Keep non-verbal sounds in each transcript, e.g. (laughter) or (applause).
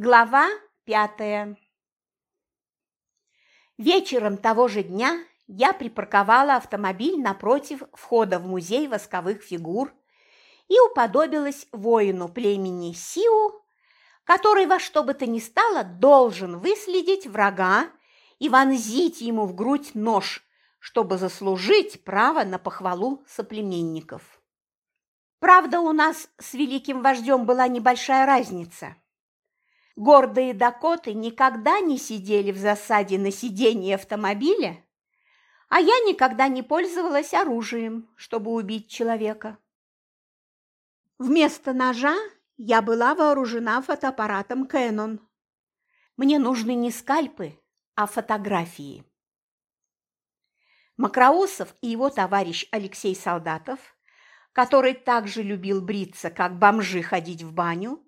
Глава пятая Вечером того же дня я припарковала автомобиль напротив входа в музей восковых фигур и уподобилась воину племени Сиу, который во что бы то ни стало должен выследить врага и вонзить ему в грудь нож, чтобы заслужить право на похвалу соплеменников. Правда, у нас с великим вождем была небольшая разница – Гордые Дакоты никогда не сидели в засаде на сиденье автомобиля, а я никогда не пользовалась оружием, чтобы убить человека. Вместо ножа я была вооружена фотоаппаратом Canon. Мне нужны не скальпы, а фотографии. Макроусов и его товарищ Алексей Солдатов, который также любил бриться, как бомжи ходить в баню,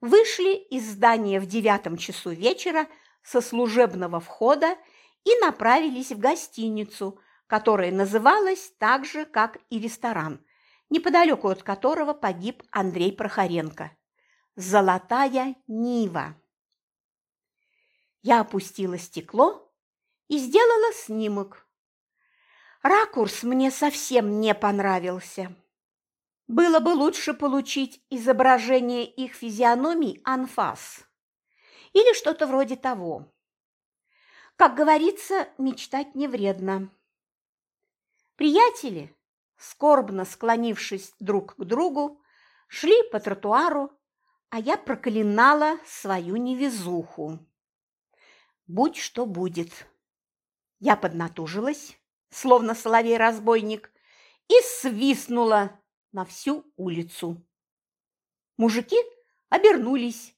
вышли из здания в девятом часу вечера со служебного входа и направились в гостиницу, которая называлась так же, как и ресторан, неподалеку от которого погиб Андрей Прохоренко. «Золотая Нива». Я опустила стекло и сделала снимок. Ракурс мне совсем не понравился. Было бы лучше получить изображение их физиономий анфас или что-то вроде того. Как говорится, мечтать не вредно. Приятели, скорбно склонившись друг к другу, шли по тротуару, а я проклинала свою невезуху. Будь что будет. Я поднатужилась, словно соловей-разбойник, и свистнула на всю улицу. Мужики обернулись,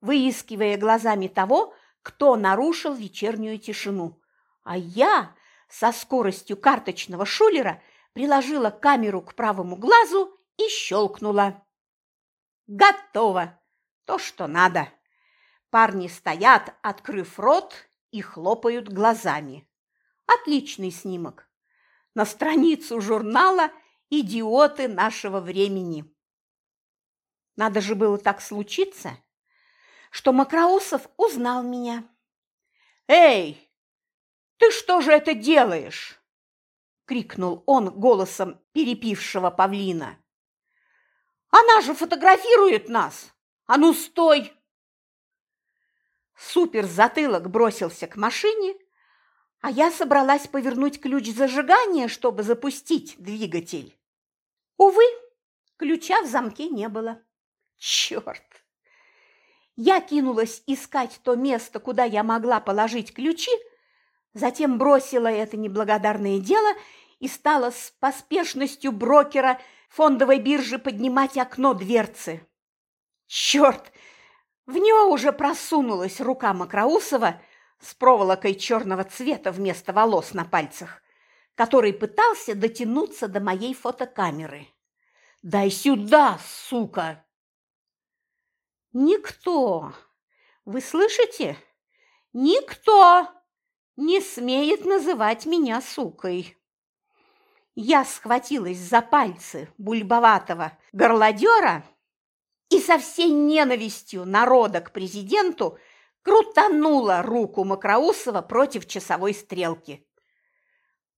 выискивая глазами того, кто нарушил вечернюю тишину. А я со скоростью карточного шулера приложила камеру к правому глазу и щелкнула. Готово! То, что надо. Парни стоят, открыв рот, и хлопают глазами. Отличный снимок. На страницу журнала – идиоты нашего времени. Надо же было так случиться, что Макроусов узнал меня. «Эй, ты что же это делаешь?» – крикнул он голосом перепившего павлина. «Она же фотографирует нас! А ну, стой!» Супер затылок бросился к машине, а я собралась повернуть ключ зажигания, чтобы запустить двигатель. Увы, ключа в замке не было. Черт! Я кинулась искать то место, куда я могла положить ключи, затем бросила это неблагодарное дело и стала с поспешностью брокера фондовой биржи поднимать окно дверцы. Черт! В него уже просунулась рука Макроусова – с проволокой черного цвета вместо волос на пальцах, который пытался дотянуться до моей фотокамеры. «Дай сюда, сука!» «Никто! Вы слышите? Никто не смеет называть меня сукой!» Я схватилась за пальцы бульбоватого горлодера и со всей ненавистью народа к президенту – крутанула руку Макроусова против часовой стрелки.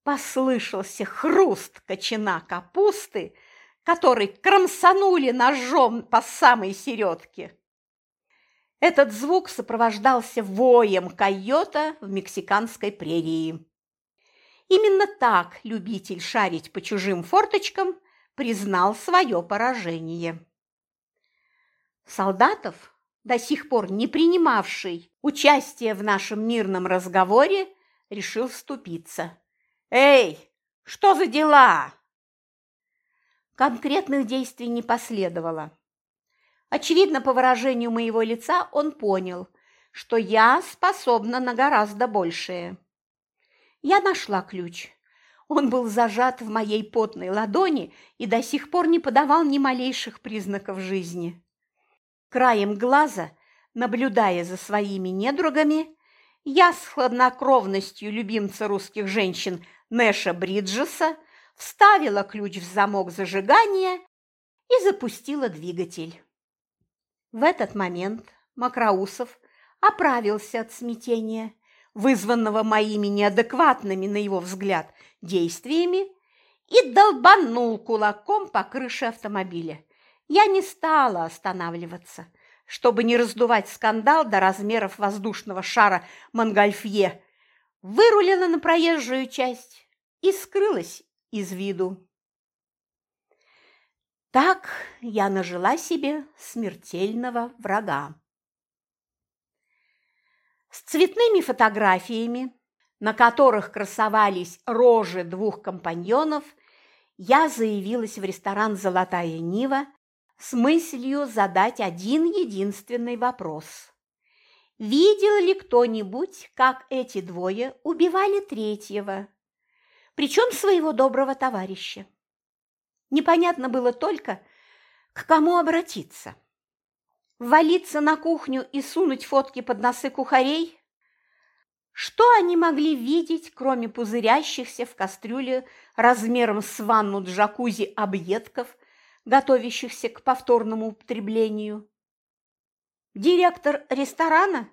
Послышался хруст кочана капусты, который кромсанули ножом по самой середке. Этот звук сопровождался воем койота в мексиканской прерии. Именно так любитель шарить по чужим форточкам признал свое поражение. Солдатов до сих пор не принимавший участие в нашем мирном разговоре, решил вступиться. «Эй, что за дела?» Конкретных действий не последовало. Очевидно, по выражению моего лица он понял, что я способна на гораздо большее. Я нашла ключ. Он был зажат в моей потной ладони и до сих пор не подавал ни малейших признаков жизни. Краем глаза, наблюдая за своими недругами, я с хладнокровностью любимца русских женщин Нэша Бриджеса вставила ключ в замок зажигания и запустила двигатель. В этот момент Макроусов оправился от смятения, вызванного моими неадекватными, на его взгляд, действиями, и долбанул кулаком по крыше автомобиля. Я не стала останавливаться, чтобы не раздувать скандал до размеров воздушного шара Монгольфье, вырулила на проезжую часть и скрылась из виду. Так я нажила себе смертельного врага. С цветными фотографиями, на которых красовались рожи двух компаньонов, я заявилась в ресторан «Золотая Нива» с мыслью задать один единственный вопрос. Видел ли кто-нибудь, как эти двое убивали третьего, причем своего доброго товарища? Непонятно было только, к кому обратиться. Валиться на кухню и сунуть фотки под носы кухарей? Что они могли видеть, кроме пузырящихся в кастрюле размером с ванну джакузи объедков, готовящихся к повторному употреблению? Директор ресторана?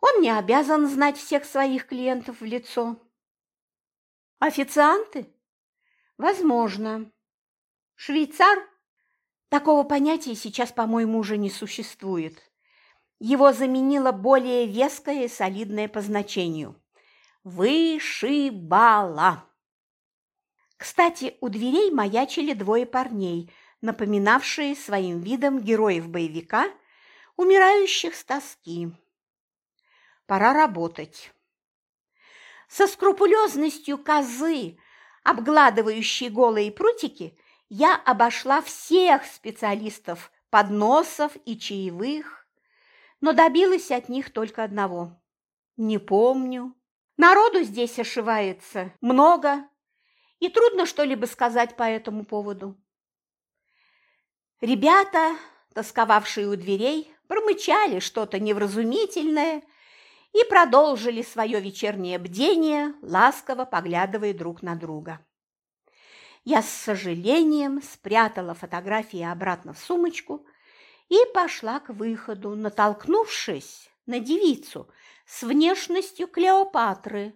Он не обязан знать всех своих клиентов в лицо. Официанты? Возможно. Швейцар? Такого понятия сейчас, по-моему, уже не существует. Его заменило более веское и солидное по значению. Вышибала. Кстати, у дверей маячили двое парней, напоминавшие своим видом героев боевика, умирающих с тоски. Пора работать. Со скрупулезностью козы, обгладывающей голые прутики, я обошла всех специалистов подносов и чаевых, но добилась от них только одного. Не помню. Народу здесь ошивается много, и трудно что-либо сказать по этому поводу. Ребята, тосковавшие у дверей, промычали что-то невразумительное и продолжили свое вечернее бдение, ласково поглядывая друг на друга. Я с сожалением спрятала фотографии обратно в сумочку и пошла к выходу, натолкнувшись на девицу с внешностью Клеопатры,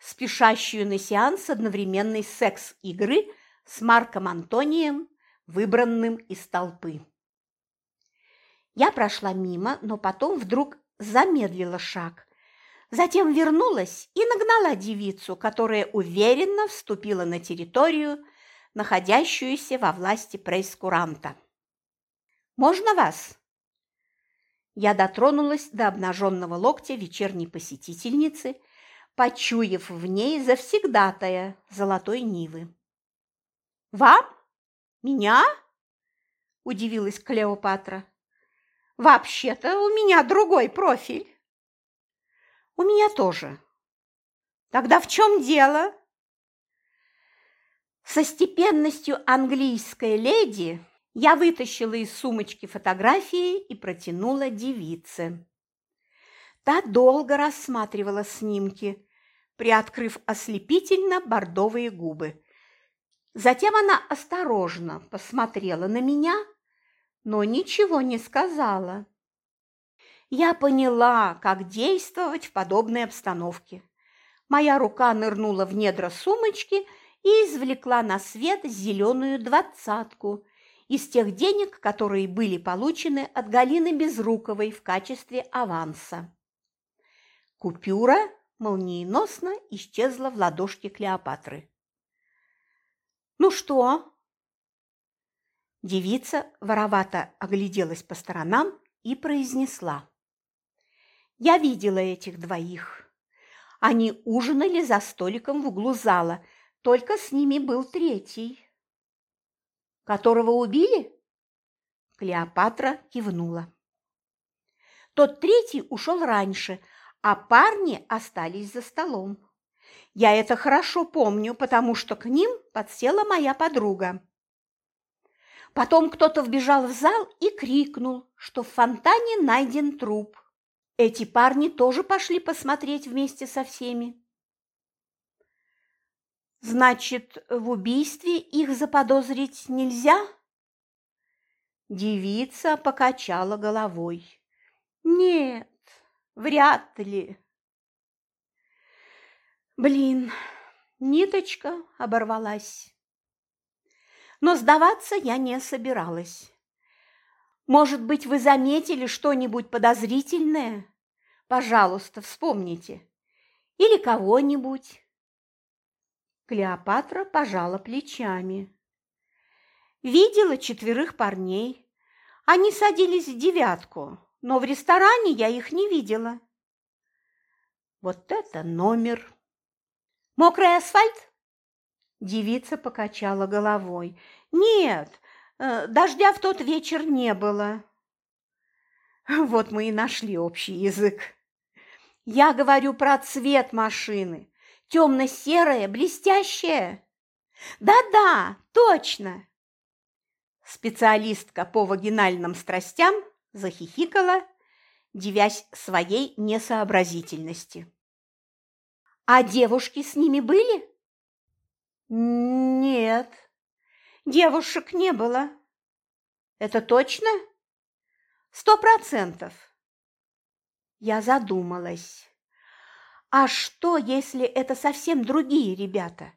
спешащую на сеанс одновременной секс-игры с Марком Антонием, выбранным из толпы. Я прошла мимо, но потом вдруг замедлила шаг, затем вернулась и нагнала девицу, которая уверенно вступила на территорию, находящуюся во власти прейскуранта. «Можно вас?» Я дотронулась до обнаженного локтя вечерней посетительницы, почуяв в ней завсегдатая золотой нивы. «Вам? Меня?» – удивилась Клеопатра. «Вообще-то у меня другой профиль». «У меня тоже». «Тогда в чем дело?» Со степенностью английской леди я вытащила из сумочки фотографии и протянула девице. Та долго рассматривала снимки, приоткрыв ослепительно бордовые губы. Затем она осторожно посмотрела на меня, но ничего не сказала. Я поняла, как действовать в подобной обстановке. Моя рука нырнула в недра сумочки – и извлекла на свет зеленую двадцатку из тех денег, которые были получены от Галины Безруковой в качестве аванса. Купюра молниеносно исчезла в ладошке Клеопатры. «Ну что?» Девица воровато огляделась по сторонам и произнесла. «Я видела этих двоих. Они ужинали за столиком в углу зала – только с ними был третий. Которого убили? Клеопатра кивнула. Тот третий ушел раньше, а парни остались за столом. Я это хорошо помню, потому что к ним подсела моя подруга. Потом кто-то вбежал в зал и крикнул, что в фонтане найден труп. Эти парни тоже пошли посмотреть вместе со всеми. Значит, в убийстве их заподозрить нельзя? Девица покачала головой. Нет, вряд ли. Блин, ниточка оборвалась. Но сдаваться я не собиралась. Может быть, вы заметили что-нибудь подозрительное? Пожалуйста, вспомните. Или кого-нибудь. Клеопатра пожала плечами. Видела четверых парней. Они садились в девятку, но в ресторане я их не видела. Вот это номер! Мокрый асфальт? Девица покачала головой. Нет, э, дождя в тот вечер не было. (laughs) Вот мы и нашли общий язык. Я говорю про цвет машины. Темно-серая, блестящая. Да-да, точно. Специалистка по вагинальным страстям захихикала, девясь своей несообразительности. «А девушки с ними были?» «Нет, девушек не было». «Это точно?» «Сто процентов». Я задумалась. «А что, если это совсем другие ребята?»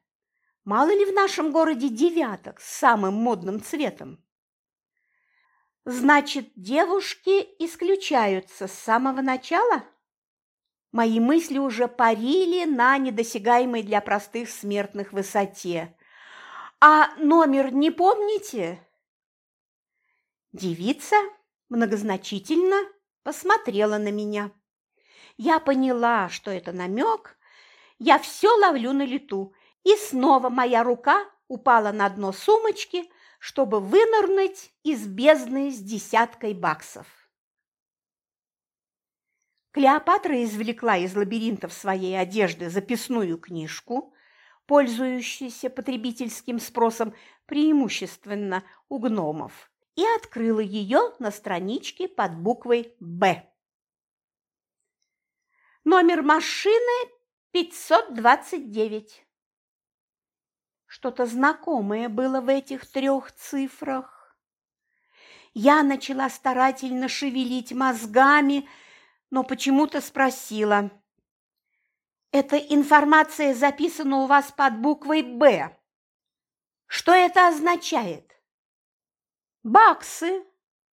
Мало ли в нашем городе девяток с самым модным цветом? Значит, девушки исключаются с самого начала? Мои мысли уже парили на недосягаемой для простых смертных высоте. А номер не помните? Девица многозначительно посмотрела на меня. Я поняла, что это намек. Я все ловлю на лету и снова моя рука упала на дно сумочки, чтобы вынырнуть из бездны с десяткой баксов. Клеопатра извлекла из лабиринтов своей одежды записную книжку, пользующуюся потребительским спросом преимущественно у гномов, и открыла ее на страничке под буквой «Б». Номер машины 529. Что-то знакомое было в этих трех цифрах. Я начала старательно шевелить мозгами, но почему-то спросила. «Эта информация записана у вас под буквой «Б». Что это означает?» «Баксы»,